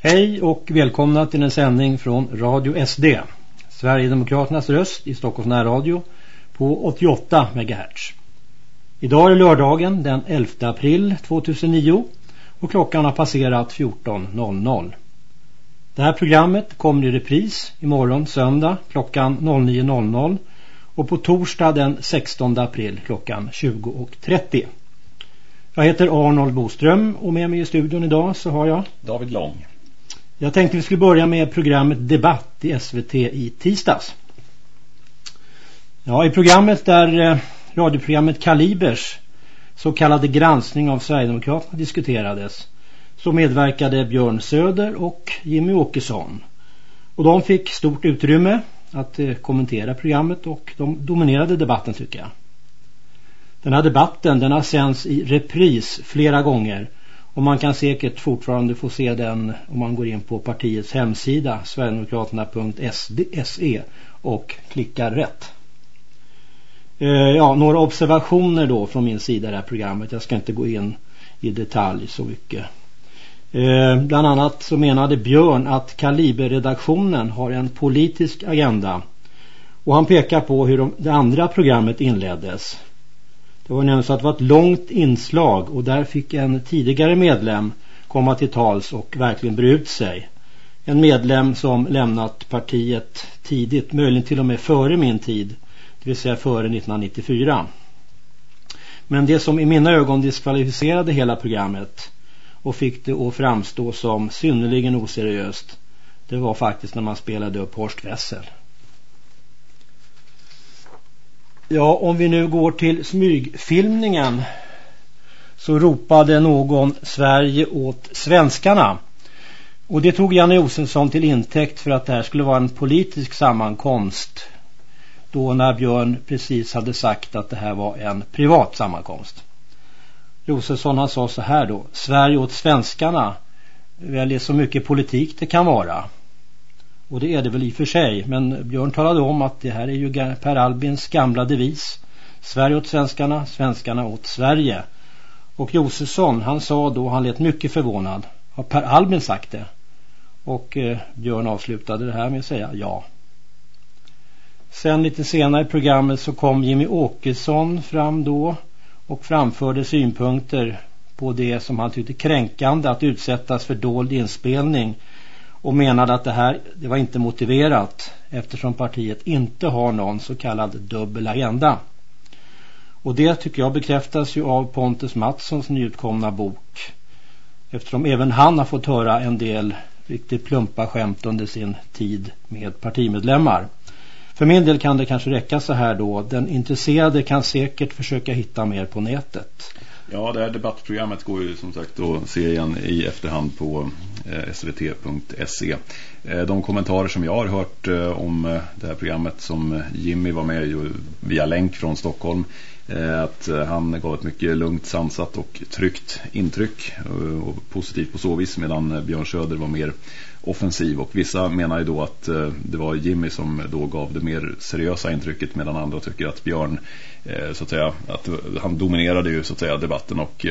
Hej och välkomna till en sändning från Radio SD. Sverigedemokraternas röst i Stockholms närradio på 88 MHz. Idag är det lördagen den 11 april 2009 och klockan har passerat 14.00. Det här programmet kommer i repris imorgon söndag klockan 09.00 och på torsdag den 16 april klockan 20.30. Jag heter Arnold Boström och med mig i studion idag så har jag David Lång. Jag tänkte vi skulle börja med programmet Debatt i SVT i tisdags. Ja, i programmet där eh, radioprogrammet Kalibers så kallade granskning av Sverigedemokraterna diskuterades så medverkade Björn Söder och Jimmy Åkesson. Och de fick stort utrymme att eh, kommentera programmet och de dominerade debatten tycker jag. Den här debatten den har sänds i repris flera gånger och man kan säkert fortfarande få se den om man går in på partiets hemsida sverigedemokraterna.se och klickar rätt. Eh, ja, några observationer då från min sida i det här programmet. Jag ska inte gå in i detalj så mycket. Eh, bland annat så menade Björn att Kaliberredaktionen har en politisk agenda. Och han pekar på hur de, det andra programmet inleddes. Det var nämligen så att det var ett långt inslag och där fick en tidigare medlem komma till tals och verkligen bre ut sig. En medlem som lämnat partiet tidigt, möjligen till och med före min tid, det vill säga före 1994. Men det som i mina ögon diskvalificerade hela programmet och fick det att framstå som synnerligen oseriöst det var faktiskt när man spelade upp Horst Wessel. Ja, om vi nu går till smygfilmningen så ropade någon Sverige åt svenskarna. Och det tog Janne Josefsson till intäkt för att det här skulle vara en politisk sammankomst. Då när Björn precis hade sagt att det här var en privat sammankomst. Josefsson han sa så här då. Sverige åt svenskarna väljer så mycket politik det kan vara. Och det är det väl i och för sig. Men Björn talade om att det här är ju Per Albins gamla devis. Sverige åt svenskarna, svenskarna åt Sverige. Och Josefsson, han sa då, han lät mycket förvånad. Har Per Albin sagt det? Och eh, Björn avslutade det här med att säga ja. Sen lite senare i programmet så kom Jimmy Åkesson fram då och framförde synpunkter på det som han tyckte kränkande att utsättas för dold inspelning och menade att det här det var inte motiverat eftersom partiet inte har någon så kallad dubbel agenda. Och det tycker jag bekräftas ju av Pontus Mattssons nyutkomna bok eftersom även han har fått höra en del riktigt plumpa skämt under sin tid med partimedlemmar. För min del kan det kanske räcka så här då. Den intresserade kan säkert försöka hitta mer på nätet. Ja, det här debattprogrammet går ju som sagt att se igen i efterhand på Eh, svt.se. Eh, de kommentarer som jag har hört eh, om det här programmet som Jimmy var med via länk från Stockholm att han gav ett mycket lugnt, sansat och tryggt intryck och positivt på så vis medan Björn Söder var mer offensiv. Och vissa menar ju då att eh, det var Jimmy som då gav det mer seriösa intrycket medan andra tycker att Björn eh, så att säga att eh, han dominerade ju så att säga debatten och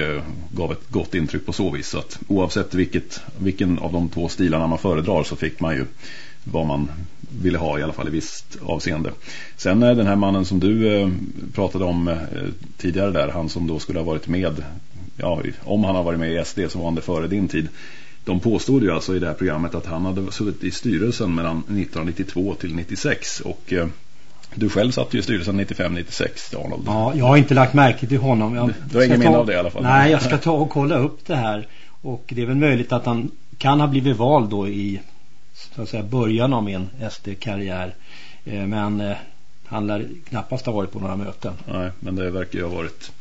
gav ett gott intryck på så vis. Så att oavsett vilket, vilken av de två stilarna man föredrar så fick man ju vad man ville ha i alla fall i visst avseende. Sen den här mannen som du pratade om tidigare där, han som då skulle ha varit med ja, om han har varit med i SD så var han det före din tid de påstod ju alltså i det här programmet att han hade suttit i styrelsen mellan 1992 till 96 och eh, du själv satt ju i styrelsen 95-96 Arnold. Ja, jag har inte lagt märke till honom. Jag du har ingen minne av det i alla fall. Nej, jag ska ta och kolla upp det här. Och det är väl möjligt att han kan ha blivit vald då i så att säga, början av min SD-karriär. Eh, men eh, han lär knappast ha varit på några möten. Nej, men det verkar ju ha varit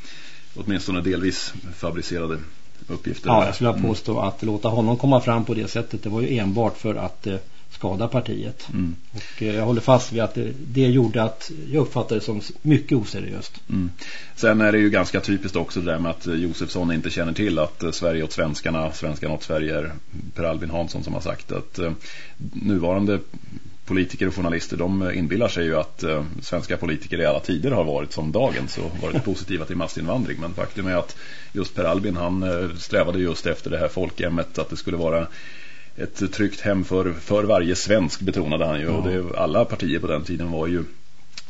åtminstone delvis fabricerade uppgifter. Ja, jag skulle ha påstå mm. att låta honom komma fram på det sättet det var ju enbart för att eh, skada partiet. Mm. Och eh, jag håller fast vid att det, det gjorde att jag uppfattade det som mycket oseriöst. Mm. Sen är det ju ganska typiskt också det där med att Josefsson inte känner till att eh, Sverige åt svenskarna, svenskarna åt Sverige är Per Albin Hansson som har sagt att eh, nuvarande politiker och journalister de inbillar sig ju att eh, svenska politiker i alla tider har varit som dagens och varit positiva till massinvandring. Men faktum är att just Per Albin han eh, strävade just efter det här folkhemmet att det skulle vara ett tryggt hem för, för varje svensk betonade han ju. Ja. Och det, alla partier på den tiden var ju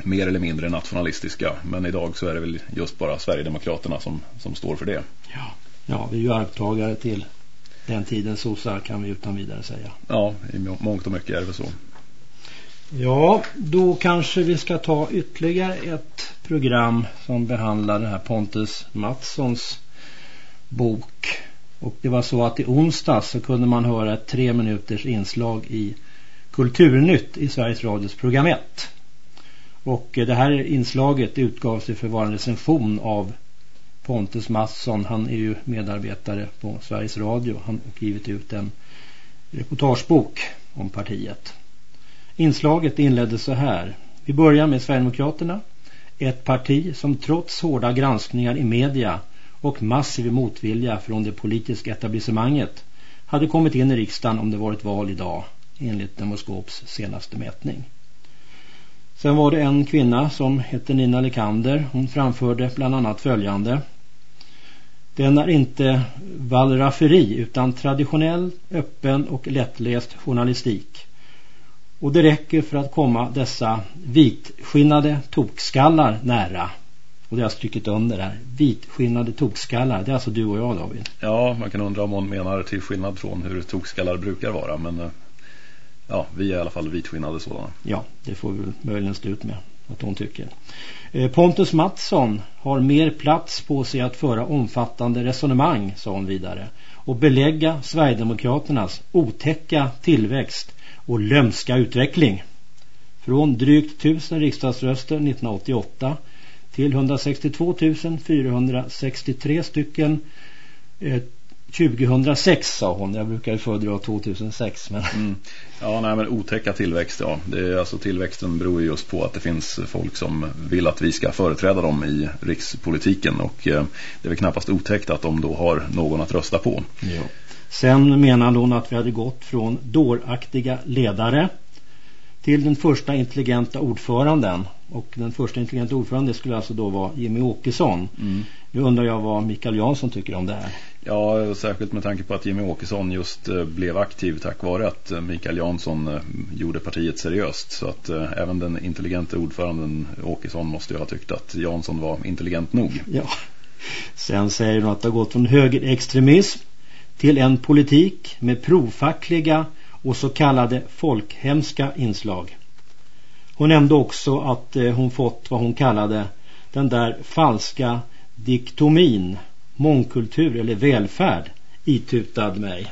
mer eller mindre nationalistiska. Men idag så är det väl just bara Sverigedemokraterna som, som står för det. Ja, ja vi är ju arvtagare till den tiden sossar kan vi utan vidare säga. Ja, i mångt och mycket är det väl så. Ja, då kanske vi ska ta ytterligare ett program som behandlar den här Pontus Mattssons bok. Och det var så att i onsdag så kunde man höra ett tre minuters inslag i Kulturnytt i Sveriges Radios program 1. Och det här inslaget utgavs för att vara en recension av Pontus Matsson. Han är ju medarbetare på Sveriges Radio. Han har givit ut en reportagebok om partiet. Inslaget inleddes så här. Vi börjar med Sverigedemokraterna. Ett parti som trots hårda granskningar i media och massiv motvilja från det politiska etablissemanget hade kommit in i riksdagen om det varit val idag enligt Demoskops senaste mätning. Sen var det en kvinna som hette Nina Lekander. Hon framförde bland annat följande. Den är inte valraferi utan traditionell, öppen och lättläst journalistik. Och det räcker för att komma dessa vitskinnade tokskallar nära. Och det har jag strukit under här. Vitskinnade tokskallar. Det är alltså du och jag David. Ja, man kan undra om hon menar till skillnad från hur tokskallar brukar vara. Men eh, ja, vi är i alla fall vitskinnade sådana. Ja, det får vi möjligen stå ut med att hon tycker. Eh, Pontus Mattsson har mer plats på sig att föra omfattande resonemang, sa hon vidare. Och belägga Sverigedemokraternas otäcka tillväxt och lömska utveckling. Från drygt 1000 riksdagsröster 1988 till 162 463 stycken eh, 2006 sa hon. Jag brukar ju föredra 2006. Men... Mm. Ja, nej, men otäcka tillväxt, ja. Det är, alltså, tillväxten beror just på att det finns folk som vill att vi ska företräda dem i rikspolitiken. Och eh, det är väl knappast otäckt att de då har någon att rösta på. Ja. Sen menade hon att vi hade gått från dåraktiga ledare till den första intelligenta ordföranden. Och den första intelligenta ordföranden skulle alltså då vara Jimmy Åkesson. Mm. Nu undrar jag vad Mikael Jansson tycker om det här. Ja, särskilt med tanke på att Jimmy Åkesson just eh, blev aktiv tack vare att eh, Mikael Jansson eh, gjorde partiet seriöst. Så att även den intelligenta ordföranden Åkesson måste ju ha tyckt att Jansson var intelligent nog. Ja. Sen säger hon att det har gått från högerextremism till en politik med profackliga och så kallade folkhemska inslag. Hon nämnde också att eh, hon fått vad hon kallade den där falska diktomin mångkultur eller välfärd itutad mig.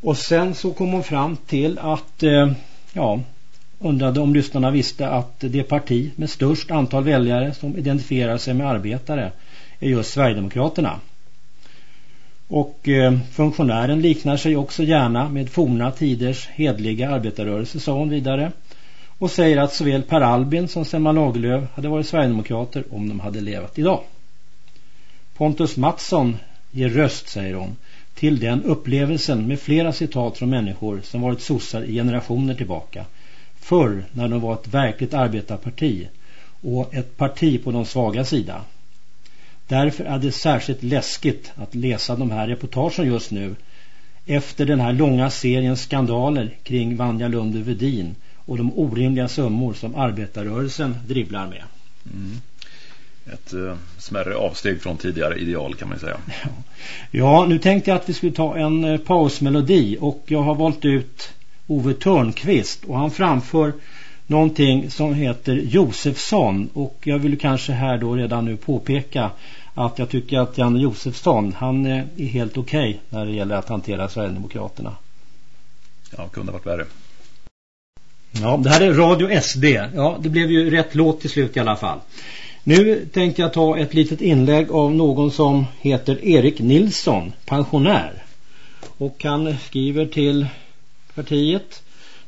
Och sen så kom hon fram till att, eh, ja, undrade om lyssnarna visste att det parti med störst antal väljare som identifierar sig med arbetare är just Sverigedemokraterna. Och eh, funktionären liknar sig också gärna med forna tiders hedliga arbetarrörelse, sa hon vidare. Och säger att såväl Per Albin som Selma Lagerlöf hade varit Sverigedemokrater om de hade levat idag. Pontus Mattsson ger röst, säger hon, till den upplevelsen med flera citat från människor som varit sossar i generationer tillbaka. Förr när de var ett verkligt arbetarparti och ett parti på de svaga sida. Därför är det särskilt läskigt att läsa de här reportagen just nu efter den här långa serien skandaler kring Vanja Lund Vedin och de orimliga summor som arbetarrörelsen dribblar med. Mm ett eh, smärre avsteg från tidigare ideal kan man säga. Ja, nu tänkte jag att vi skulle ta en eh, pausmelodi och jag har valt ut Ove Törnqvist och han framför någonting som heter Josefsson och jag vill kanske här då redan nu påpeka att jag tycker att Janne Josefsson han eh, är helt okej okay när det gäller att hantera Sverigedemokraterna. Ja, kunde varit värre. Ja, det här är Radio SD. Ja, det blev ju rätt låt till slut i alla fall. Nu tänkte jag ta ett litet inlägg av någon som heter Erik Nilsson, pensionär. Och han skriver till partiet.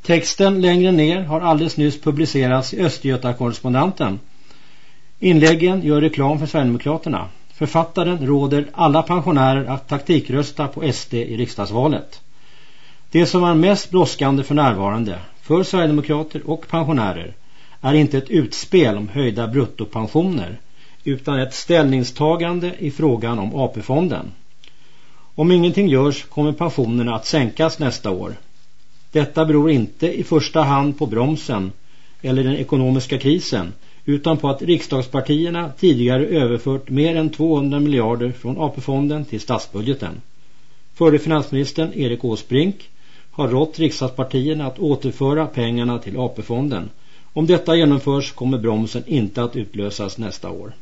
Texten längre ner har alldeles nyss publicerats i Östergötakorrespondenten. Inläggen gör reklam för Sverigedemokraterna. Författaren råder alla pensionärer att taktikrösta på SD i riksdagsvalet. Det som är mest brådskande för närvarande för Sverigedemokrater och pensionärer är inte ett utspel om höjda bruttopensioner utan ett ställningstagande i frågan om AP-fonden. Om ingenting görs kommer pensionerna att sänkas nästa år. Detta beror inte i första hand på bromsen eller den ekonomiska krisen utan på att riksdagspartierna tidigare överfört mer än 200 miljarder från AP-fonden till statsbudgeten. Förre finansministern Erik Åsbrink har rått riksdagspartierna att återföra pengarna till AP-fonden. Om detta genomförs kommer bromsen inte att utlösas nästa år.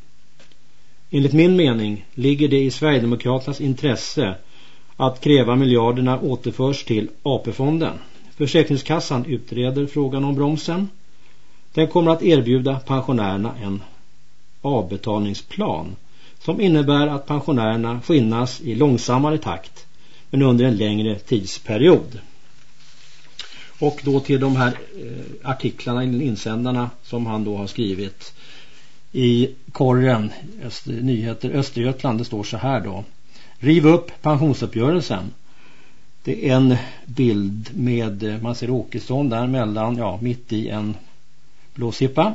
Enligt min mening ligger det i Sverigedemokraternas intresse att kräva miljarderna återförs till AP-fonden. Försäkringskassan utreder frågan om bromsen. Den kommer att erbjuda pensionärerna en avbetalningsplan som innebär att pensionärerna skinnas i långsammare takt men under en längre tidsperiod. Och då till de här eh, artiklarna, insändarna som han då har skrivit i korren, Öster, nyheter Östergötland, det står så här då. Riv upp pensionsuppgörelsen. Det är en bild med, eh, man ser Åkesson där mellan, ja, mitt i en blåsippa.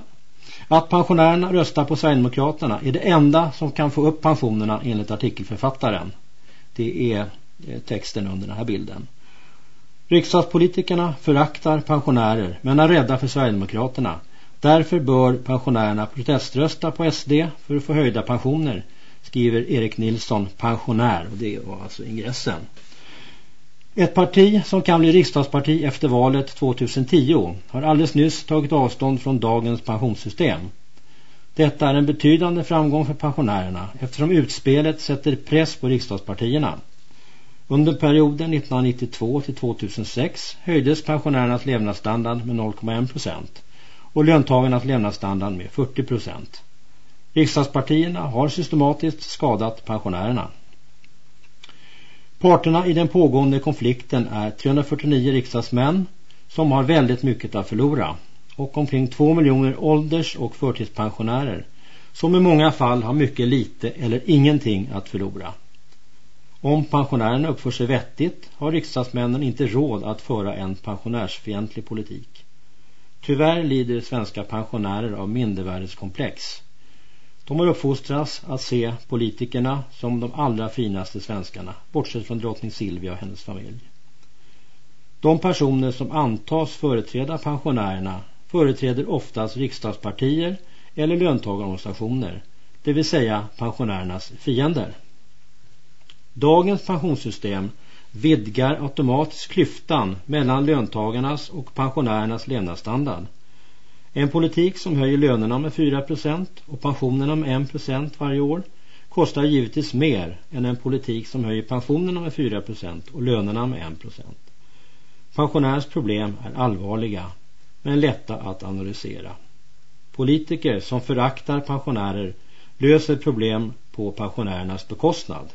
Att pensionärerna röstar på Sverigedemokraterna är det enda som kan få upp pensionerna enligt artikelförfattaren. Det är eh, texten under den här bilden. Riksdagspolitikerna föraktar pensionärer men är rädda för Sverigedemokraterna. Därför bör pensionärerna proteströsta på SD för att få höjda pensioner, skriver Erik Nilsson, pensionär. Och det var alltså ingressen. Ett parti som kan bli riksdagsparti efter valet 2010 har alldeles nyss tagit avstånd från dagens pensionssystem. Detta är en betydande framgång för pensionärerna eftersom utspelet sätter press på riksdagspartierna. Under perioden 1992 till 2006 höjdes pensionärernas levnadsstandard med 0,1 procent och löntagarnas levnadsstandard med 40 procent. Riksdagspartierna har systematiskt skadat pensionärerna. Parterna i den pågående konflikten är 349 riksdagsmän som har väldigt mycket att förlora och omkring 2 miljoner ålders- och förtidspensionärer som i många fall har mycket lite eller ingenting att förlora. Om pensionärerna uppför sig vettigt har riksdagsmännen inte råd att föra en pensionärsfientlig politik. Tyvärr lider svenska pensionärer av mindervärdeskomplex. De har uppfostrats att se politikerna som de allra finaste svenskarna, bortsett från drottning Silvia och hennes familj. De personer som antas företräda pensionärerna företräder oftast riksdagspartier eller löntagarorganisationer, det vill säga pensionärernas fiender. Dagens pensionssystem vidgar automatiskt klyftan mellan löntagarnas och pensionärernas levnadsstandard. En politik som höjer lönerna med 4% och pensionerna med 1% varje år kostar givetvis mer än en politik som höjer pensionerna med 4% och lönerna med 1%. Pensionärers problem är allvarliga men lätta att analysera. Politiker som föraktar pensionärer löser problem på pensionärernas bekostnad.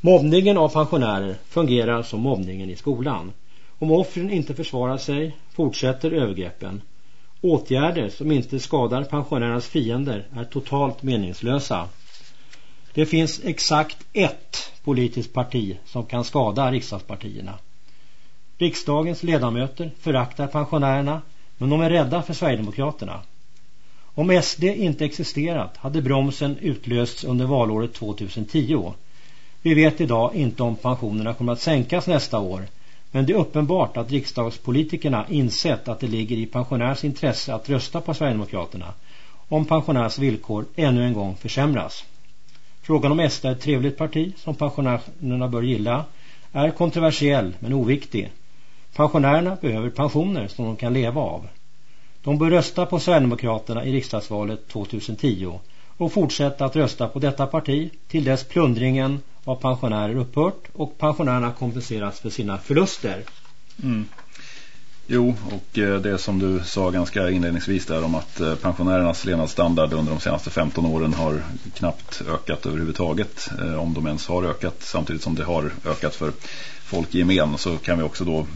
Mobbningen av pensionärer fungerar som mobbningen i skolan. Om offren inte försvarar sig fortsätter övergreppen. Åtgärder som inte skadar pensionärernas fiender är totalt meningslösa. Det finns exakt ett politiskt parti som kan skada riksdagspartierna. Riksdagens ledamöter föraktar pensionärerna men de är rädda för Sverigedemokraterna. Om SD inte existerat hade bromsen utlösts under valåret 2010 vi vet idag inte om pensionerna kommer att sänkas nästa år. Men det är uppenbart att riksdagspolitikerna insett att det ligger i pensionärs intresse att rösta på Sverigedemokraterna om pensionärs villkor ännu en gång försämras. Frågan om SD är ett trevligt parti som pensionärerna bör gilla är kontroversiell men oviktig. Pensionärerna behöver pensioner som de kan leva av. De bör rösta på Sverigedemokraterna i riksdagsvalet 2010 och fortsätta att rösta på detta parti till dess plundringen av pensionärer upphört och pensionärerna kompenseras för sina förluster. Mm. Jo, och eh, det som du sa ganska inledningsvis där om att eh, pensionärernas levnadsstandard under de senaste 15 åren har knappt ökat överhuvudtaget. Eh, om de ens har ökat samtidigt som det har ökat för folk i gemen så kan vi också då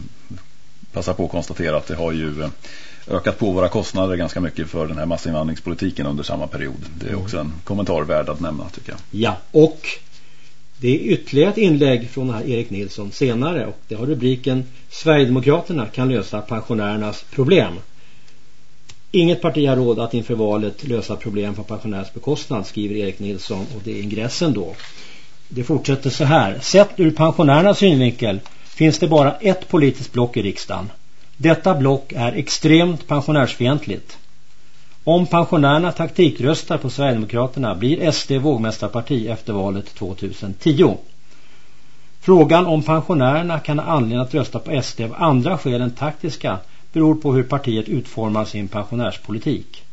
passa på att konstatera att det har ju ökat på våra kostnader ganska mycket för den här massinvandringspolitiken under samma period. Det är mm. också en kommentar värd att nämna tycker jag. Ja, och det är ytterligare ett inlägg från här Erik Nilsson senare och det har rubriken Sverigedemokraterna kan lösa pensionärernas problem. Inget parti har råd att inför valet lösa problem på pensionärers bekostnad skriver Erik Nilsson och det är ingressen då. Det fortsätter så här. Sett ur pensionärernas synvinkel finns det bara ett politiskt block i riksdagen. Detta block är extremt pensionärsfientligt. Om pensionärerna taktikröstar på Sverigedemokraterna blir SD vågmästarparti efter valet 2010. Frågan om pensionärerna kan ha anledning att rösta på SD av andra skäl än taktiska beror på hur partiet utformar sin pensionärspolitik.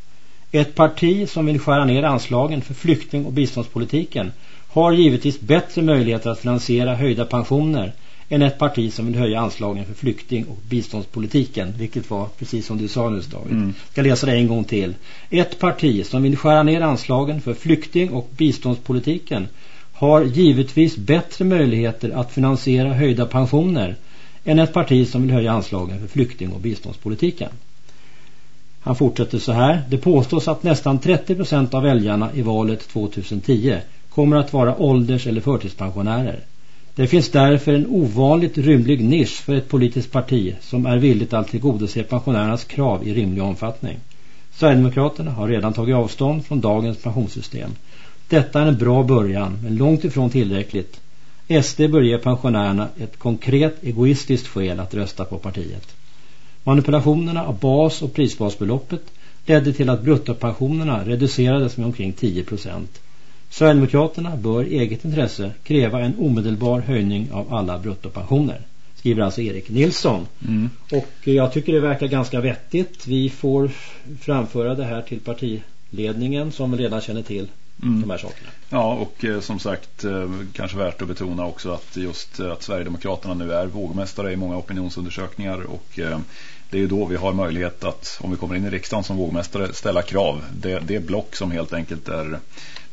Ett parti som vill skära ner anslagen för flykting- och biståndspolitiken har givetvis bättre möjligheter att finansiera höjda pensioner än ett parti som vill höja anslagen för flykting- och biståndspolitiken. Vilket var precis som du sa nu David. Mm. Jag ska läsa det en gång till. Ett parti som vill skära ner anslagen för flykting- och biståndspolitiken har givetvis bättre möjligheter att finansiera höjda pensioner än ett parti som vill höja anslagen för flykting- och biståndspolitiken. Han fortsätter så här. Det påstås att nästan 30% av väljarna i valet 2010 kommer att vara ålders- eller förtidspensionärer. Det finns därför en ovanligt rymlig nisch för ett politiskt parti som är villigt att tillgodose pensionärernas krav i rimlig omfattning. Sverigedemokraterna har redan tagit avstånd från dagens pensionssystem. Detta är en bra början men långt ifrån tillräckligt. SD bör ge pensionärerna ett konkret egoistiskt skäl att rösta på partiet. Manipulationerna av bas- och prisbasbeloppet ledde till att bruttopensionerna reducerades med omkring 10 procent. Sverigedemokraterna bör eget intresse kräva en omedelbar höjning av alla bruttopensioner. Skriver alltså Erik Nilsson. Mm. Och jag tycker det verkar ganska vettigt. Vi får framföra det här till partiledningen som redan känner till mm. de här sakerna. Ja och eh, som sagt eh, kanske värt att betona också att just eh, att Sverigedemokraterna nu är vågmästare i många opinionsundersökningar och eh, det är ju då vi har möjlighet att om vi kommer in i riksdagen som vågmästare ställa krav. Det, det block som helt enkelt är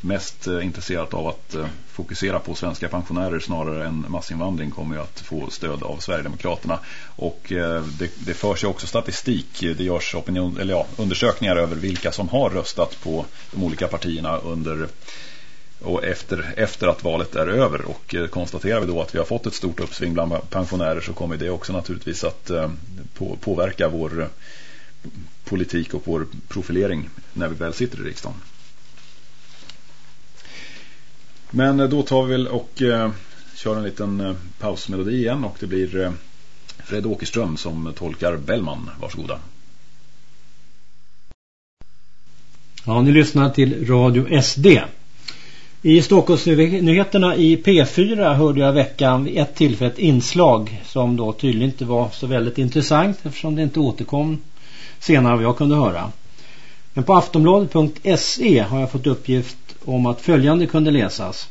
mest eh, intresserat av att eh, fokusera på svenska pensionärer snarare än massinvandring kommer ju att få stöd av Sverigedemokraterna. Och eh, det, det förs ju också statistik, det görs opinion, eller ja, undersökningar över vilka som har röstat på de olika partierna under och efter, efter att valet är över och konstaterar vi då att vi har fått ett stort uppsving bland pensionärer så kommer det också naturligtvis att på, påverka vår politik och vår profilering när vi väl sitter i riksdagen. Men eh, då tar vi väl och eh, kör en liten eh, pausmelodi igen och det blir eh, Fred Åkerström som tolkar Bellman. Varsågoda. Ja, ni lyssnar till Radio SD. I Stockholmsnyheterna i P4 hörde jag veckan vid ett tillfälle ett inslag som då tydligen inte var så väldigt intressant eftersom det inte återkom senare vad jag kunde höra. Men på aftonbladet.se har jag fått uppgift om att följande kunde läsas.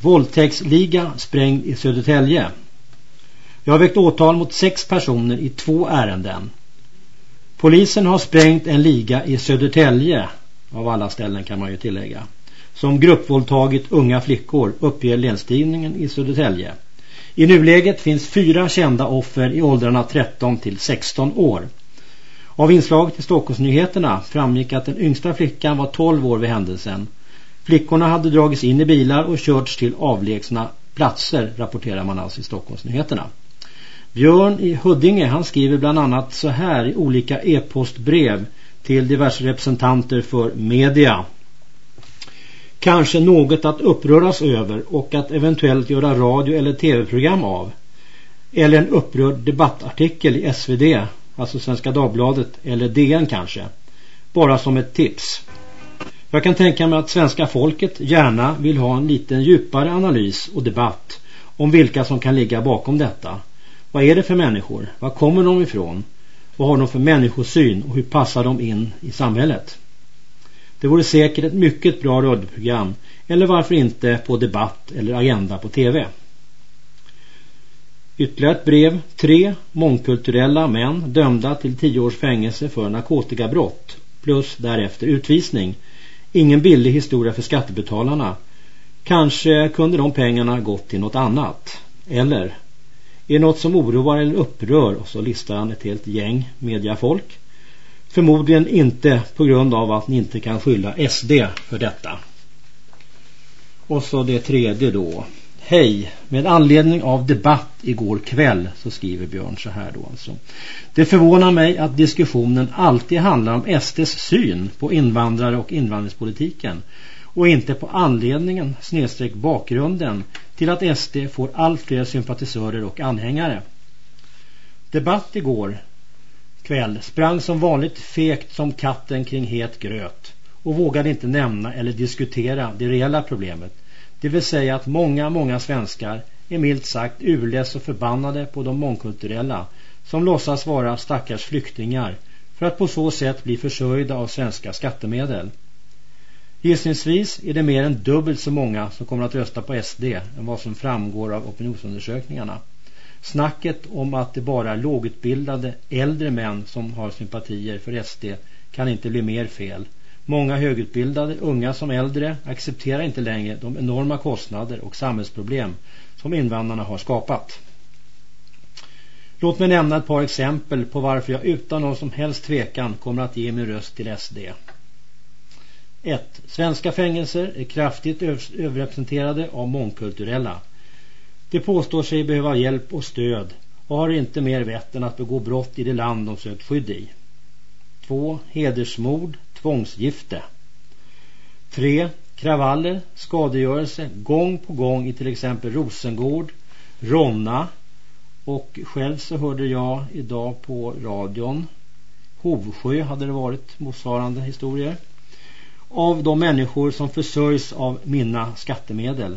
Våldtäktsliga sprängd i Södertälje. Jag har väckt åtal mot sex personer i två ärenden. Polisen har sprängt en liga i Södertälje, av alla ställen kan man ju tillägga, som gruppvåldtagit unga flickor uppger länstidningen i Södertälje. I nuläget finns fyra kända offer i åldrarna 13 till 16 år. Av inslaget i Stockholmsnyheterna framgick att den yngsta flickan var 12 år vid händelsen Flickorna hade dragits in i bilar och körts till avlägsna platser, rapporterar man alltså i Stockholmsnyheterna. Björn i Huddinge, han skriver bland annat så här i olika e-postbrev till diverse representanter för media. Kanske något att uppröras över och att eventuellt göra radio- eller tv-program av. Eller en upprörd debattartikel i SvD, alltså Svenska Dagbladet eller DN kanske. Bara som ett tips. Jag kan tänka mig att svenska folket gärna vill ha en liten djupare analys och debatt om vilka som kan ligga bakom detta. Vad är det för människor? Var kommer de ifrån? Vad har de för människosyn och hur passar de in i samhället? Det vore säkert ett mycket bra radioprogram eller varför inte på debatt eller agenda på tv. Ytterligare ett brev. Tre mångkulturella män dömda till tio års fängelse för narkotikabrott plus därefter utvisning Ingen billig historia för skattebetalarna. Kanske kunde de pengarna gått till något annat. Eller är det något som oroar eller upprör och så listar han ett helt gäng mediafolk. Förmodligen inte på grund av att ni inte kan skylla SD för detta. Och så det tredje då. Hej, med anledning av debatt igår kväll så skriver Björn så här då alltså. Det förvånar mig att diskussionen alltid handlar om SDs syn på invandrare och invandringspolitiken och inte på anledningen snedstreck bakgrunden till att SD får allt fler sympatisörer och anhängare. Debatt igår kväll sprang som vanligt fekt som katten kring het gröt och vågade inte nämna eller diskutera det reella problemet. Det vill säga att många, många svenskar är milt sagt urläs och förbannade på de mångkulturella som låtsas vara stackars flyktingar för att på så sätt bli försörjda av svenska skattemedel. Gissningsvis är det mer än dubbelt så många som kommer att rösta på SD än vad som framgår av opinionsundersökningarna. Snacket om att det bara är lågutbildade äldre män som har sympatier för SD kan inte bli mer fel. Många högutbildade, unga som äldre, accepterar inte längre de enorma kostnader och samhällsproblem som invandrarna har skapat. Låt mig nämna ett par exempel på varför jag utan någon som helst tvekan kommer att ge min röst till SD. 1. Svenska fängelser är kraftigt överrepresenterade av mångkulturella. De påstår sig behöva hjälp och stöd och har inte mer vett än att begå brott i det land de sökt skydd i. 2. Hedersmord, tvångsgifte. 3. Kravaller, skadegörelse gång på gång i till exempel Rosengård, Ronna och själv så hörde jag idag på radion Hovsjö hade det varit motsvarande historier av de människor som försörjs av mina skattemedel.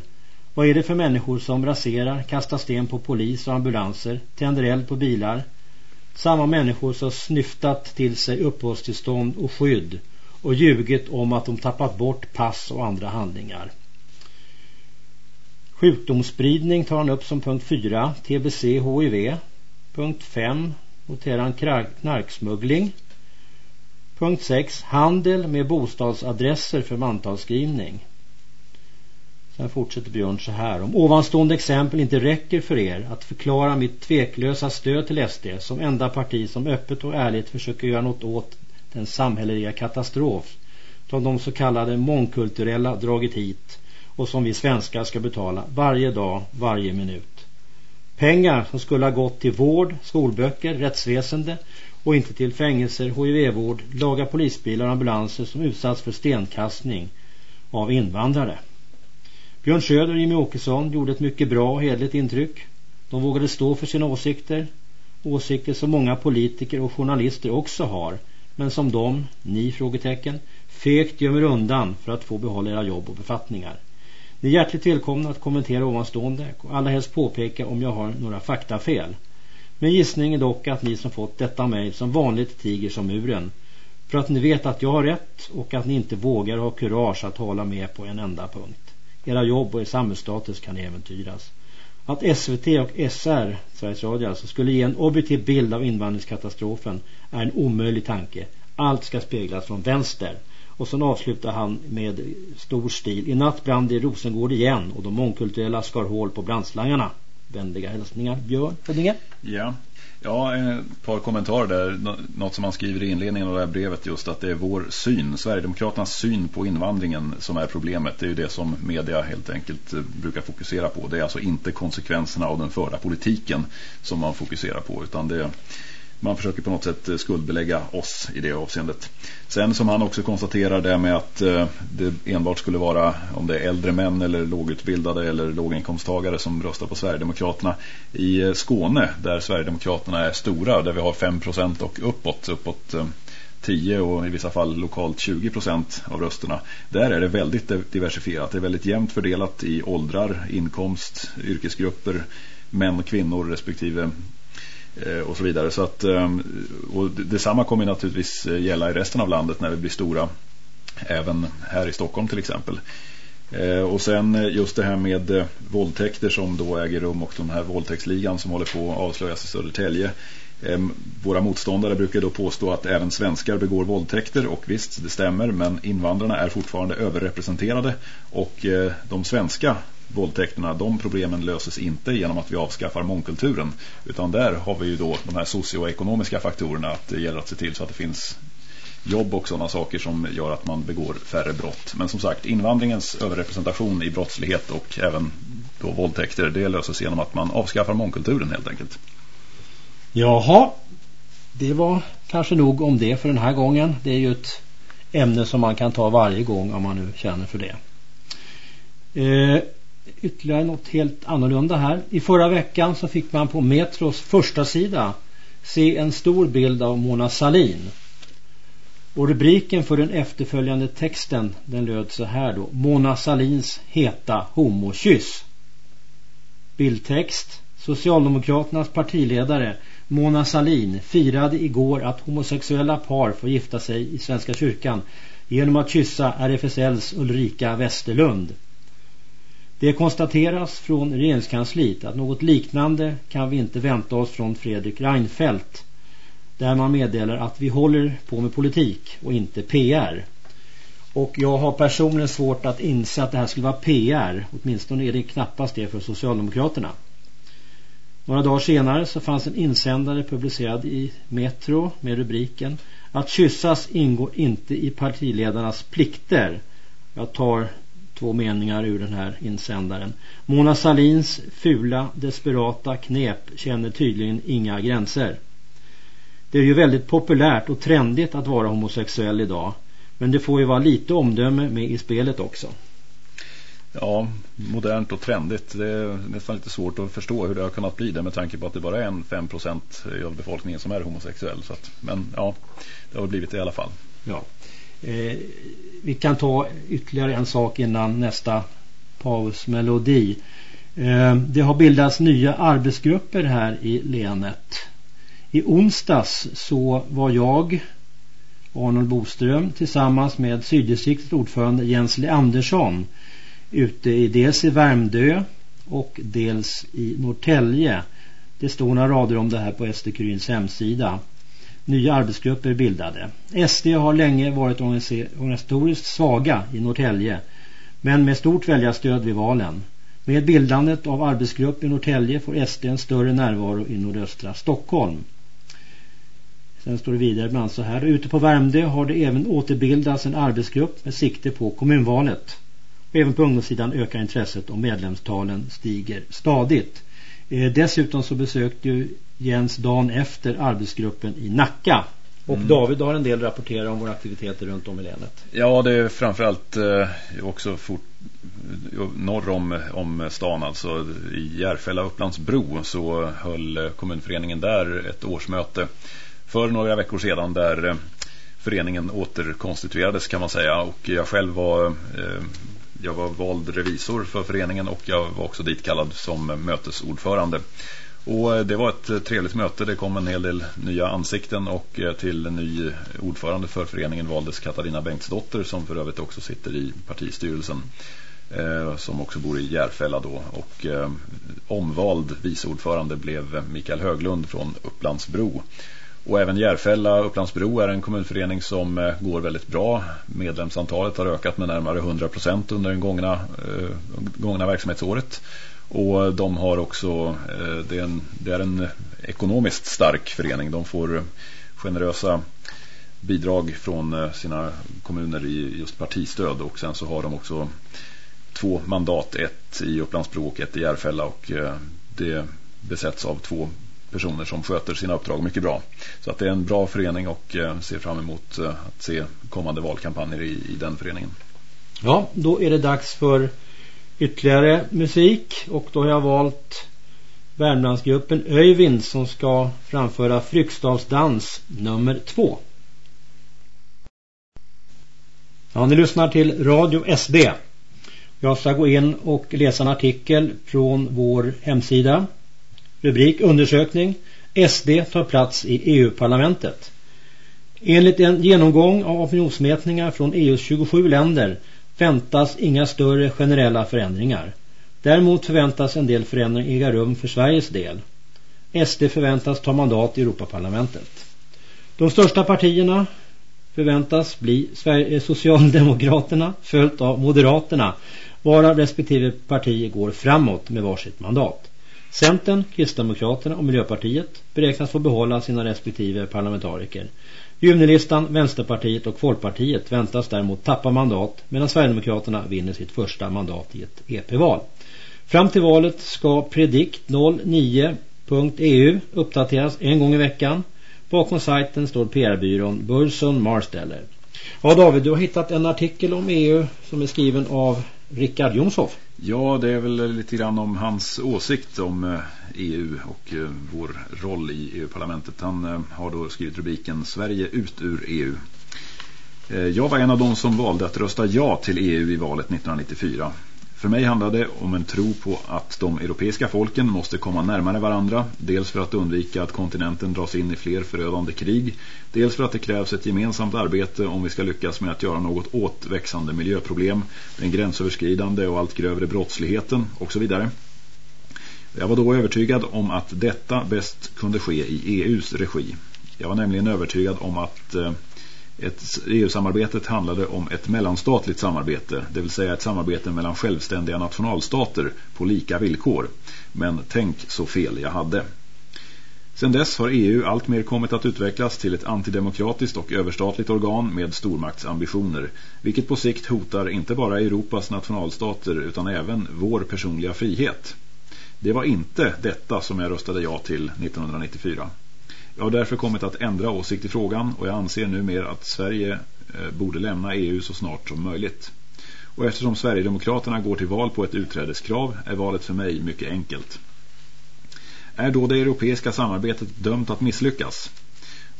Vad är det för människor som raserar, kastar sten på polis och ambulanser, tänder eld på bilar? Samma människor som snyftat till sig uppehållstillstånd och skydd och ljugit om att de tappat bort pass och andra handlingar. Sjukdomsspridning tar han upp som punkt 4, TBC, HIV. Punkt 5 noterar han knarksmuggling. Punkt 6. Handel med bostadsadresser för mantalsskrivning. Sen fortsätter Björn så här. Om ovanstående exempel inte räcker för er att förklara mitt tveklösa stöd till SD som enda parti som öppet och ärligt försöker göra något åt den samhälleliga katastrof som de så kallade mångkulturella dragit hit och som vi svenskar ska betala varje dag, varje minut. Pengar som skulle ha gått till vård, skolböcker, rättsväsende och inte till fängelser, HIV-vård, laga polisbilar och ambulanser som utsatts för stenkastning av invandrare. Björn Söder och Jimmy Åkesson gjorde ett mycket bra och hedligt intryck. De vågade stå för sina åsikter. Åsikter som många politiker och journalister också har. Men som de, ni frågetecken, fegt gömmer undan för att få behålla era jobb och befattningar. Ni är hjärtligt välkomna att kommentera ovanstående och alla helst påpeka om jag har några faktafel. Min gissning är dock att ni som fått detta mejl som vanligt tiger som muren. För att ni vet att jag har rätt och att ni inte vågar ha kurage att hålla med på en enda punkt. Era jobb och er samhällsstatus kan äventyras. Att SVT och SR, Sveriges Radio alltså, skulle ge en objektiv bild av invandringskatastrofen är en omöjlig tanke. Allt ska speglas från vänster. Och sen avslutar han med stor stil. I natt brann det i Rosengård igen och de mångkulturella skar hål på brandslangarna. Vänliga hälsningar, Björn Huddinge. Ja. Ja, ett par kommentarer där. Något som han skriver i inledningen av det här brevet just att det är vår syn, Sverigedemokraternas syn på invandringen som är problemet. Det är ju det som media helt enkelt eh, brukar fokusera på. Det är alltså inte konsekvenserna av den förda politiken som man fokuserar på utan det är man försöker på något sätt eh, skuldbelägga oss i det avseendet. Sen som han också konstaterar det med att eh, det enbart skulle vara om det är äldre män eller lågutbildade eller låginkomsttagare som röstar på Sverigedemokraterna i eh, Skåne där Sverigedemokraterna är stora där vi har 5% och uppåt, uppåt 10 och i vissa fall lokalt 20% av rösterna. Där är det väldigt diversifierat. Det är väldigt jämnt fördelat i åldrar, inkomst, yrkesgrupper, män och kvinnor respektive Eh, och så vidare. Så att, eh, och detsamma kommer naturligtvis eh, gälla i resten av landet när vi blir stora. Även här i Stockholm till exempel. Och sen just det här med våldtäkter som då äger rum och den här våldtäktsligan som håller på att avslöjas i Södertälje. Ehm, våra motståndare brukar då påstå att även svenskar begår våldtäkter och visst, det stämmer men invandrarna är fortfarande överrepresenterade och de svenska våldtäkterna, de problemen löses inte genom att vi avskaffar mångkulturen. Utan där har vi ju då de här socioekonomiska faktorerna att det gäller att se till så att det finns jobb och sådana saker som gör att man begår färre brott. Men som sagt, invandringens överrepresentation i brottslighet och även då våldtäkter, det löses genom att man avskaffar mångkulturen helt enkelt. Jaha, det var kanske nog om det för den här gången. Det är ju ett ämne som man kan ta varje gång om man nu känner för det. Eh, ytterligare något helt annorlunda här. I förra veckan så fick man på Metros första sida se en stor bild av Mona Salin. Och rubriken för den efterföljande texten den löd så här då. Mona Salins heta homokyss. Bildtext. Socialdemokraternas partiledare Mona Salin firade igår att homosexuella par får gifta sig i Svenska kyrkan genom att kyssa RFSLs Ulrika Westerlund. Det konstateras från regeringskansliet att något liknande kan vi inte vänta oss från Fredrik Reinfeldt där man meddelar att vi håller på med politik och inte PR. Och jag har personligen svårt att inse att det här skulle vara PR. Åtminstone är det knappast det för Socialdemokraterna. Några dagar senare så fanns en insändare publicerad i Metro med rubriken Att kyssas ingår inte i partiledarnas plikter. Jag tar två meningar ur den här insändaren. Mona Salins fula, desperata knep känner tydligen inga gränser. Det är ju väldigt populärt och trendigt att vara homosexuell idag. Men det får ju vara lite omdöme med i spelet också. Ja, modernt och trendigt. Det är nästan lite svårt att förstå hur det har kunnat bli det med tanke på att det bara är en 5% av befolkningen som är homosexuell. Så att, men ja, det har blivit det i alla fall. Ja. Eh, vi kan ta ytterligare en sak innan nästa pausmelodi. Eh, det har bildats nya arbetsgrupper här i länet. I onsdags så var jag, Arnold Boström, tillsammans med syddistriktets ordförande Jens Andersson ute i dels i Värmdö och dels i Norrtälje. Det står några rader om det här på SD-Kurins hemsida. Nya arbetsgrupper bildade. SD har länge varit organisatoriskt svaga i Norrtälje men med stort väljarstöd vid valen. Med bildandet av arbetsgrupp i Norrtälje får SD en större närvaro i nordöstra Stockholm. Sen står det vidare bland så här. Ute på Värmdö har det även återbildats en arbetsgrupp med sikte på kommunvalet. Även på ungdomssidan ökar intresset och medlemstalen stiger stadigt. Eh, dessutom så besökte ju Jens dagen efter arbetsgruppen i Nacka. Och mm. David har en del rapportera om våra aktiviteter runt om i länet. Ja, det är framförallt eh, också fort, norr om, om stan, alltså i Järfälla Upplandsbro så höll kommunföreningen där ett årsmöte för några veckor sedan där eh, föreningen återkonstituerades kan man säga och jag själv var eh, jag var vald revisor för föreningen och jag var också ditkallad som mötesordförande. Och eh, det var ett eh, trevligt möte. Det kom en hel del nya ansikten och eh, till ny ordförande för föreningen valdes Katarina Bengtsdotter som för övrigt också sitter i partistyrelsen som också bor i Järfälla då och omvald viceordförande blev Mikael Höglund från Upplandsbro. Och även Järfälla Upplandsbro är en kommunförening som går väldigt bra. Medlemsantalet har ökat med närmare 100% under det gångna, gångna verksamhetsåret. Och de har också, eh, det är, en, det är en ekonomiskt stark förening. De får generösa bidrag från eh, sina kommuner i just partistöd och sen så har de också två mandat, ett i Upplandsbro och ett i Järfälla och eh, det besätts av två personer som sköter sina uppdrag mycket bra. Så att det är en bra förening och ser fram emot att se kommande valkampanjer i, i den föreningen. Ja, då är det dags för ytterligare musik och då har jag valt Värmlandsgruppen Öyvind som ska framföra Fryksdalsdans nummer två. Ja, ni lyssnar till Radio SD. Jag ska gå in och läsa en artikel från vår hemsida Rubrik Undersökning SD tar plats i EU-parlamentet. Enligt en genomgång av opinionsmätningar från EUs 27 länder väntas inga större generella förändringar. Däremot förväntas en del förändringar äga rum för Sveriges del. SD förväntas ta mandat i Europaparlamentet. De största partierna förväntas bli Sverige, eh, Socialdemokraterna följt av Moderaterna varav respektive parti går framåt med varsitt mandat. Centern, Kristdemokraterna och Miljöpartiet beräknas få behålla sina respektive parlamentariker. Junilistan, Vänsterpartiet och Folkpartiet väntas däremot tappa mandat medan Sverigedemokraterna vinner sitt första mandat i ett EP-val. Fram till valet ska Predikt09.eu uppdateras en gång i veckan. Bakom sajten står PR-byrån Burson Marsteller. Ja David, du har hittat en artikel om EU som är skriven av Rickard Jonshoff. Ja, det är väl lite grann om hans åsikt om eh, EU och eh, vår roll i EU-parlamentet. Han eh, har då skrivit rubriken Sverige ut ur EU. Eh, jag var en av de som valde att rösta ja till EU i valet 1994. För mig handlade det om en tro på att de europeiska folken måste komma närmare varandra, dels för att undvika att kontinenten dras in i fler förödande krig, dels för att det krävs ett gemensamt arbete om vi ska lyckas med att göra något åt växande miljöproblem, den gränsöverskridande och allt grövre brottsligheten och så vidare. Jag var då övertygad om att detta bäst kunde ske i EUs regi. Jag var nämligen övertygad om att eh, EU-samarbetet e handlade om ett mellanstatligt samarbete, det vill säga ett samarbete mellan självständiga nationalstater på lika villkor. Men tänk så fel jag hade. Sedan dess har EU alltmer kommit att utvecklas till ett antidemokratiskt och överstatligt organ med stormaktsambitioner, vilket på sikt hotar inte bara Europas nationalstater utan även vår personliga frihet. Det var inte detta som jag röstade ja till 1994. Jag har därför kommit att ändra åsikt i frågan och jag anser numera att Sverige eh, borde lämna EU så snart som möjligt. Och eftersom Sverigedemokraterna går till val på ett utträdeskrav är valet för mig mycket enkelt. Är då det europeiska samarbetet dömt att misslyckas?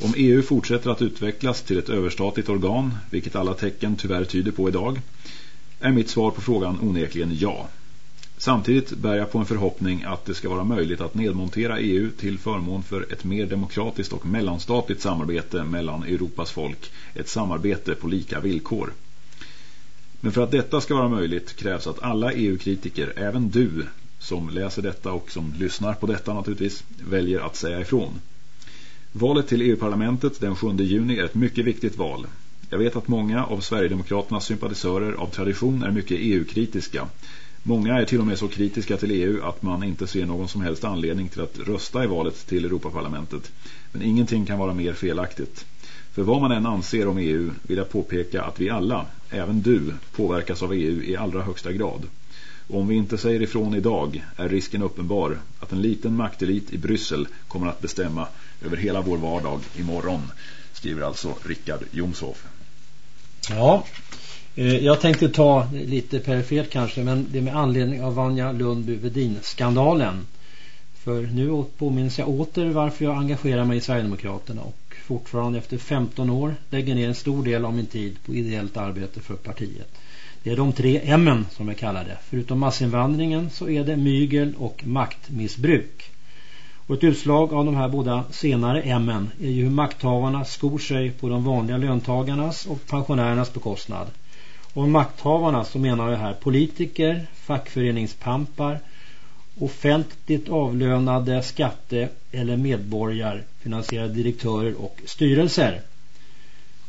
Om EU fortsätter att utvecklas till ett överstatligt organ, vilket alla tecken tyvärr tyder på idag, är mitt svar på frågan onekligen ja. Samtidigt bär jag på en förhoppning att det ska vara möjligt att nedmontera EU till förmån för ett mer demokratiskt och mellanstatligt samarbete mellan Europas folk, ett samarbete på lika villkor. Men för att detta ska vara möjligt krävs att alla EU-kritiker, även du som läser detta och som lyssnar på detta naturligtvis, väljer att säga ifrån. Valet till EU-parlamentet den 7 juni är ett mycket viktigt val. Jag vet att många av Sverigedemokraternas sympatisörer av tradition är mycket EU-kritiska- Många är till och med så kritiska till EU att man inte ser någon som helst anledning till att rösta i valet till Europaparlamentet. Men ingenting kan vara mer felaktigt. För vad man än anser om EU vill jag påpeka att vi alla, även du, påverkas av EU i allra högsta grad. Och om vi inte säger ifrån idag är risken uppenbar att en liten maktelit i Bryssel kommer att bestämma över hela vår vardag imorgon, skriver alltså Rickard Jomshoff. Ja, Eh, jag tänkte ta lite perifert kanske men det är med anledning av Vanja Lundby-Vedin-skandalen. För nu påminns jag åter varför jag engagerar mig i Sverigedemokraterna och fortfarande efter 15 år lägger ner en stor del av min tid på ideellt arbete för partiet. Det är de tre M som jag kallar det. Förutom massinvandringen så är det mygel och maktmissbruk. Och ett utslag av de här båda senare M är ju hur makthavarna skor sig på de vanliga löntagarnas och pensionärernas bekostnad. Och makthavarna så menar jag här politiker, fackföreningspampar, offentligt avlönade skatte- eller medborgarfinansierade direktörer och styrelser.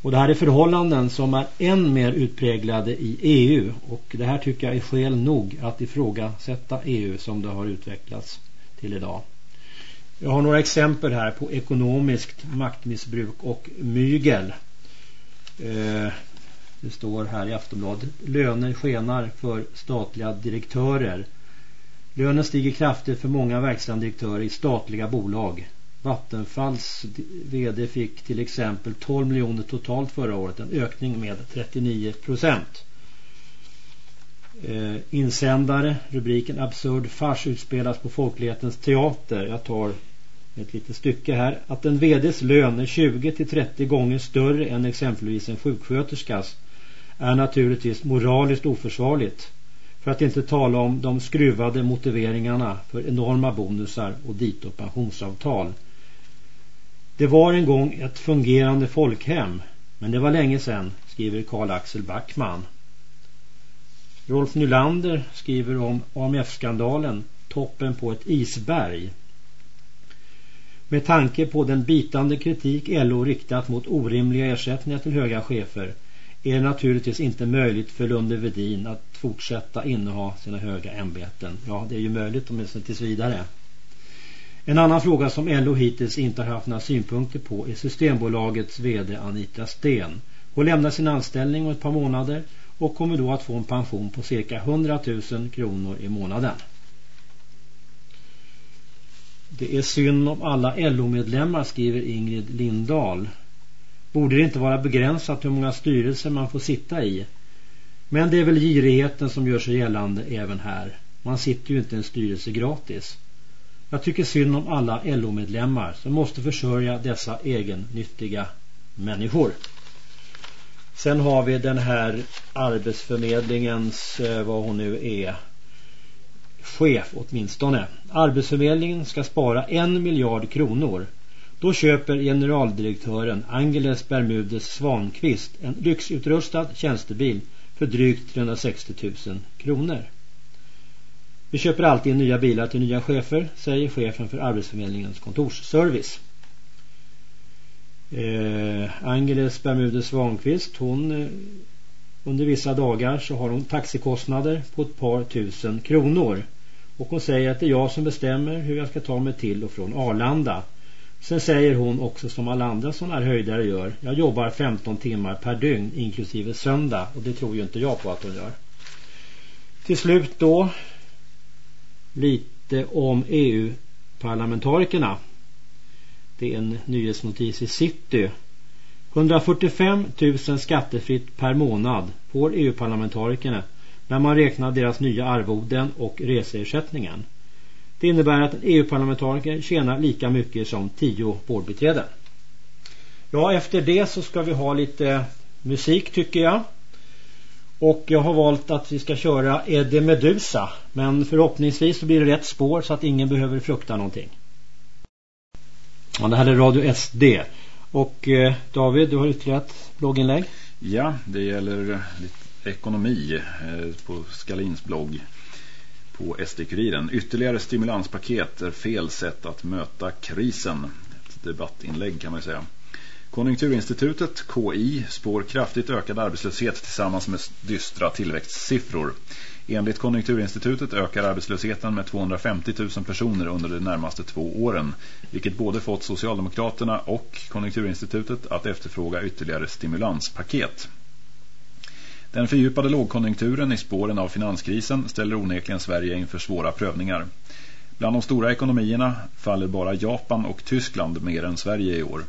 Och det här är förhållanden som är än mer utpräglade i EU och det här tycker jag är skäl nog att ifrågasätta EU som det har utvecklats till idag. Jag har några exempel här på ekonomiskt maktmissbruk och mygel. Eh, det står här i Aftonbladet. Löner skenar för statliga direktörer. Lönen stiger kraftigt för många verkställande direktörer i statliga bolag. Vattenfalls vd fick till exempel 12 miljoner totalt förra året. En ökning med 39 procent. Eh, insändare, rubriken Absurd fars utspelas på folklighetens teater. Jag tar ett litet stycke här. Att en vds lön är 20-30 gånger större än exempelvis en sjuksköterskas är naturligtvis moraliskt oförsvarligt. För att inte tala om de skruvade motiveringarna för enorma bonusar och dito pensionsavtal. Det var en gång ett fungerande folkhem, men det var länge sedan, skriver Karl Axel Backman. Rolf Nylander skriver om AMF-skandalen, toppen på ett isberg. Med tanke på den bitande kritik LO riktat mot orimliga ersättningar till höga chefer är det naturligtvis inte möjligt för Lunde Vedin att fortsätta inneha sina höga ämbeten. Ja, det är ju möjligt åtminstone tills vidare. En annan fråga som LO hittills inte har haft några synpunkter på är Systembolagets vd Anita Sten. Hon lämnar sin anställning om ett par månader och kommer då att få en pension på cirka 100 000 kronor i månaden. Det är synd om alla LO-medlemmar skriver Ingrid Lindahl. Borde det inte vara begränsat hur många styrelser man får sitta i? Men det är väl girigheten som gör sig gällande även här. Man sitter ju inte i en styrelse gratis. Jag tycker synd om alla LO-medlemmar som måste försörja dessa egennyttiga människor. Sen har vi den här arbetsförmedlingens, eh, vad hon nu är, chef åtminstone. Arbetsförmedlingen ska spara en miljard kronor. Då köper generaldirektören Angeles Bermudes Svanqvist en lyxutrustad tjänstebil för drygt 360 000 kronor. Vi köper alltid in nya bilar till nya chefer, säger chefen för Arbetsförmedlingens kontorsservice. Eh, Angeles Bermudes Svanqvist, hon eh, under vissa dagar så har hon taxikostnader på ett par tusen kronor. Och hon säger att det är jag som bestämmer hur jag ska ta mig till och från Arlanda. Sen säger hon också som alla andra sådana här höjdare gör. Jag jobbar 15 timmar per dygn inklusive söndag. Och det tror ju inte jag på att hon gör. Till slut då lite om EU-parlamentarikerna. Det är en nyhetsnotis i City. 145 000 skattefritt per månad får EU-parlamentarikerna när man räknar deras nya arvoden och reseersättningen. Det innebär att en EU-parlamentariker tjänar lika mycket som tio vårdbiträden. Ja, efter det så ska vi ha lite musik tycker jag. Och jag har valt att vi ska köra Eddie Medusa. Men förhoppningsvis så blir det rätt spår så att ingen behöver frukta någonting. Ja, det här är Radio SD. Och eh, David, du har ytterligare ett blogginlägg. Ja, det gäller eh, lite ekonomi eh, på Skalins blogg på SD-kuriren. Ytterligare stimulanspaket är fel sätt att möta krisen. Ett debattinlägg kan man säga. Konjunkturinstitutet, KI, spår kraftigt ökad arbetslöshet tillsammans med dystra tillväxtsiffror. Enligt Konjunkturinstitutet ökar arbetslösheten med 250 000 personer under de närmaste två åren, vilket både fått Socialdemokraterna och Konjunkturinstitutet att efterfråga ytterligare stimulanspaket. Den fördjupade lågkonjunkturen i spåren av finanskrisen ställer onekligen Sverige inför svåra prövningar. Bland de stora ekonomierna faller bara Japan och Tyskland mer än Sverige i år.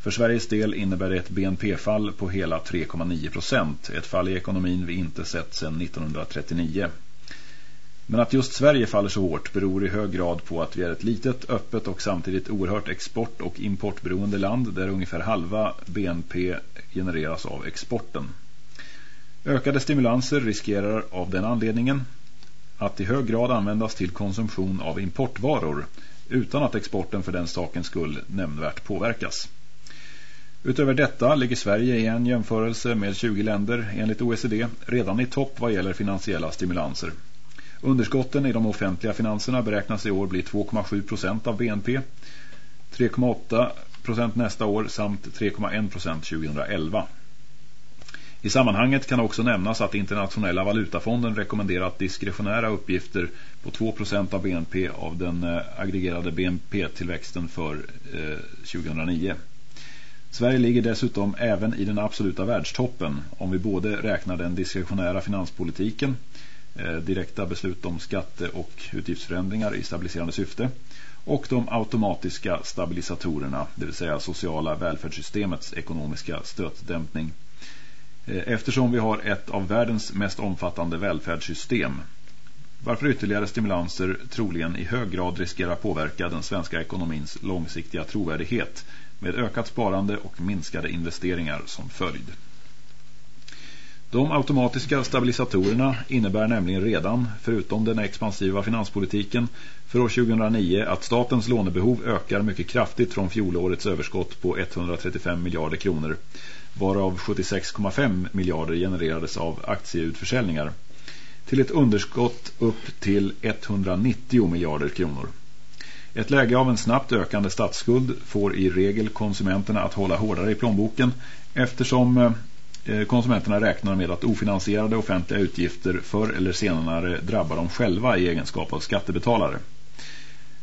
För Sveriges del innebär det ett BNP-fall på hela 3,9 procent, ett fall i ekonomin vi inte sett sedan 1939. Men att just Sverige faller så hårt beror i hög grad på att vi är ett litet, öppet och samtidigt oerhört export- och importberoende land där ungefär halva BNP genereras av exporten. Ökade stimulanser riskerar av den anledningen att i hög grad användas till konsumtion av importvaror utan att exporten för den saken skull nämnvärt påverkas. Utöver detta ligger Sverige i en jämförelse med 20 länder enligt OECD redan i topp vad gäller finansiella stimulanser. Underskotten i de offentliga finanserna beräknas i år bli 2,7 procent av BNP, 3,8 procent nästa år samt 3,1 procent 2011. I sammanhanget kan också nämnas att Internationella valutafonden rekommenderat diskretionära uppgifter på 2% av BNP av den eh, aggregerade BNP-tillväxten för eh, 2009. Sverige ligger dessutom även i den absoluta världstoppen om vi både räknar den diskretionära finanspolitiken, eh, direkta beslut om skatte- och utgiftsförändringar i stabiliserande syfte och de automatiska stabilisatorerna, det vill säga sociala välfärdssystemets ekonomiska stötdämpning. Eh, eftersom vi har ett av världens mest omfattande välfärdssystem varför ytterligare stimulanser troligen i hög grad riskerar påverka den svenska ekonomins långsiktiga trovärdighet med ökat sparande och minskade investeringar som följd. De automatiska stabilisatorerna innebär nämligen redan, förutom den expansiva finanspolitiken, för år 2009 att statens lånebehov ökar mycket kraftigt från fjolårets överskott på 135 miljarder kronor varav 76,5 miljarder genererades av aktieutförsäljningar, till ett underskott upp till 190 miljarder kronor. Ett läge av en snabbt ökande statsskuld får i regel konsumenterna att hålla hårdare i plånboken eftersom eh, konsumenterna räknar med att ofinansierade offentliga utgifter förr eller senare drabbar dem själva i egenskap av skattebetalare.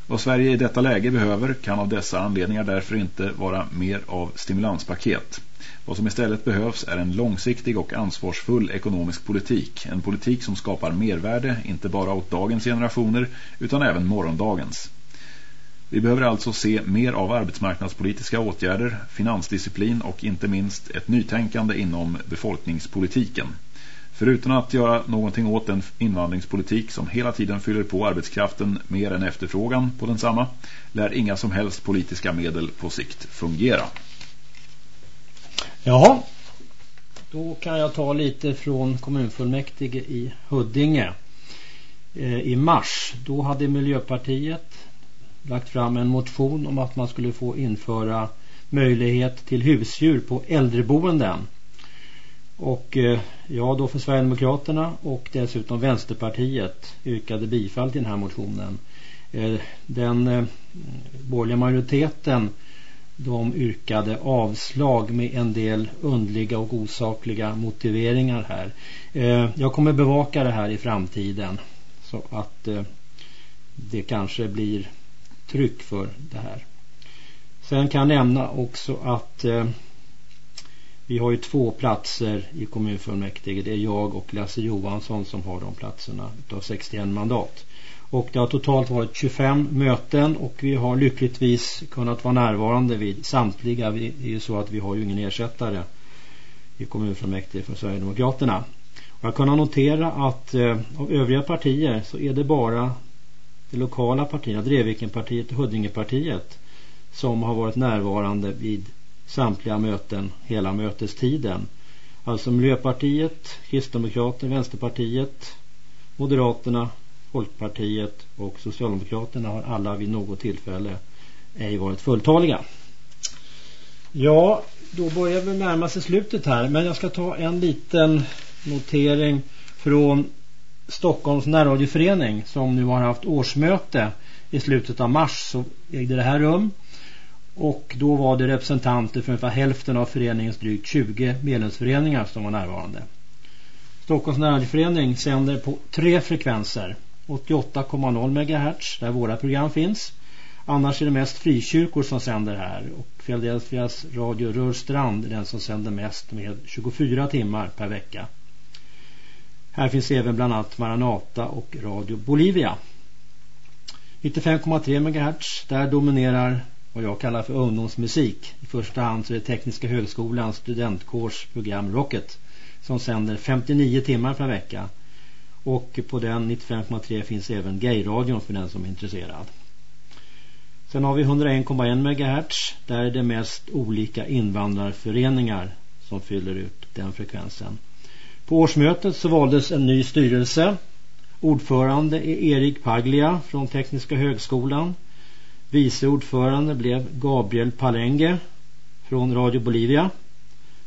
Vad Sverige i detta läge behöver kan av dessa anledningar därför inte vara mer av stimulanspaket. Vad som istället behövs är en långsiktig och ansvarsfull ekonomisk politik. En politik som skapar mervärde inte bara åt dagens generationer utan även morgondagens. Vi behöver alltså se mer av arbetsmarknadspolitiska åtgärder, finansdisciplin och inte minst ett nytänkande inom befolkningspolitiken. Förutom att göra någonting åt den invandringspolitik som hela tiden fyller på arbetskraften mer än efterfrågan på densamma lär inga som helst politiska medel på sikt fungera. Jaha, då kan jag ta lite från kommunfullmäktige i Huddinge. Eh, I mars, då hade Miljöpartiet lagt fram en motion om att man skulle få införa möjlighet till husdjur på äldreboenden. Och eh, jag då för Sverigedemokraterna och dessutom Vänsterpartiet yrkade bifall till den här motionen. Eh, den borgerliga majoriteten de yrkade avslag med en del undliga och osakliga motiveringar här. Eh, jag kommer bevaka det här i framtiden så att eh, det kanske blir tryck för det här. Sen kan jag nämna också att eh, vi har ju två platser i kommunfullmäktige. Det är jag och Lasse Johansson som har de platserna utav 61 mandat. Och det har totalt varit 25 möten och vi har lyckligtvis kunnat vara närvarande vid samtliga. Det är ju så att vi har ju ingen ersättare i kommunfullmäktige för Sverigedemokraterna. Och jag kan notera att eh, av övriga partier så är det bara de lokala partierna, Drevikenpartiet och Huddingepartiet som har varit närvarande vid samtliga möten hela mötestiden. Alltså Miljöpartiet, Kristdemokraterna, Vänsterpartiet, Moderaterna, Folkpartiet och Socialdemokraterna har alla vid något tillfälle ej varit fulltaliga. Ja, då börjar vi närma sig slutet här. Men jag ska ta en liten notering från Stockholms närradioförening som nu har haft årsmöte i slutet av mars så ägde det här rum. Och då var det representanter för ungefär hälften av föreningens drygt 20 medlemsföreningar som var närvarande. Stockholms närradioförening sänder på tre frekvenser. 88,0 MHz där våra program finns. Annars är det mest frikyrkor som sänder här och Philadelphias radio Rörstrand är den som sänder mest med 24 timmar per vecka. Här finns även bland annat Maranata och Radio Bolivia. 95,3 MHz där dominerar vad jag kallar för ungdomsmusik. I första hand så är det Tekniska högskolans studentkårs program Rocket som sänder 59 timmar per vecka. Och på den 95,3 finns även gayradion för den som är intresserad. Sen har vi 101,1 MHz. Där är det mest olika invandrarföreningar som fyller ut den frekvensen. På årsmötet så valdes en ny styrelse. Ordförande är Erik Paglia från Tekniska högskolan. Vice ordförande blev Gabriel Palenge från Radio Bolivia.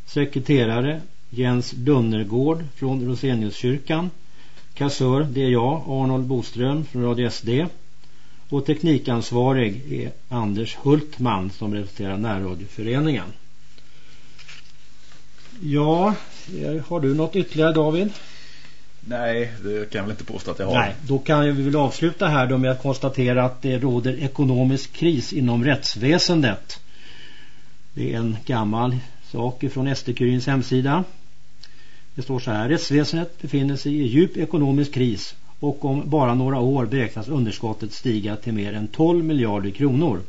Sekreterare Jens Dunnergård från Roseniuskyrkan. Kassör, det är jag, Arnold Boström från Radio SD. Och teknikansvarig är Anders Hultman som representerar närradioföreningen. Ja, har du något ytterligare David? Nej, det kan jag väl inte påstå att jag har. Nej, då kan vi väl avsluta här då med att konstatera att det råder ekonomisk kris inom rättsväsendet. Det är en gammal sak från SD-kurins hemsida. Det står så här, rättsväsendet befinner sig i djup ekonomisk kris och om bara några år beräknas underskottet stiga till mer än 12 miljarder kronor.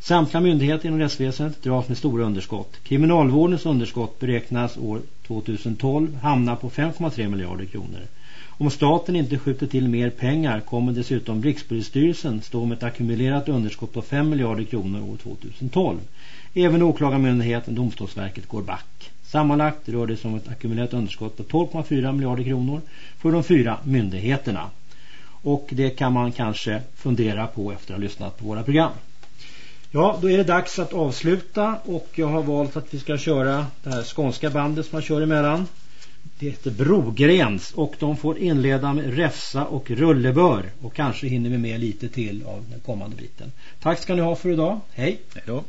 Samtliga myndigheter inom rättsväsendet dras med stora underskott. Kriminalvårdens underskott beräknas år 2012 hamna på 5,3 miljarder kronor. Om staten inte skjuter till mer pengar kommer dessutom Rikspolisstyrelsen stå med ett ackumulerat underskott på 5 miljarder kronor år 2012. Även åklagarmyndigheten Domstolsverket går back. Sammanlagt rör det sig om ett ackumulerat underskott på 12,4 miljarder kronor för de fyra myndigheterna. Och det kan man kanske fundera på efter att ha lyssnat på våra program. Ja, då är det dags att avsluta och jag har valt att vi ska köra det här skånska bandet som man kör emellan. Det heter Brogrens och de får inleda med räfsa och rullebör och kanske hinner vi med lite till av den kommande biten. Tack ska ni ha för idag. Hej! Hej då!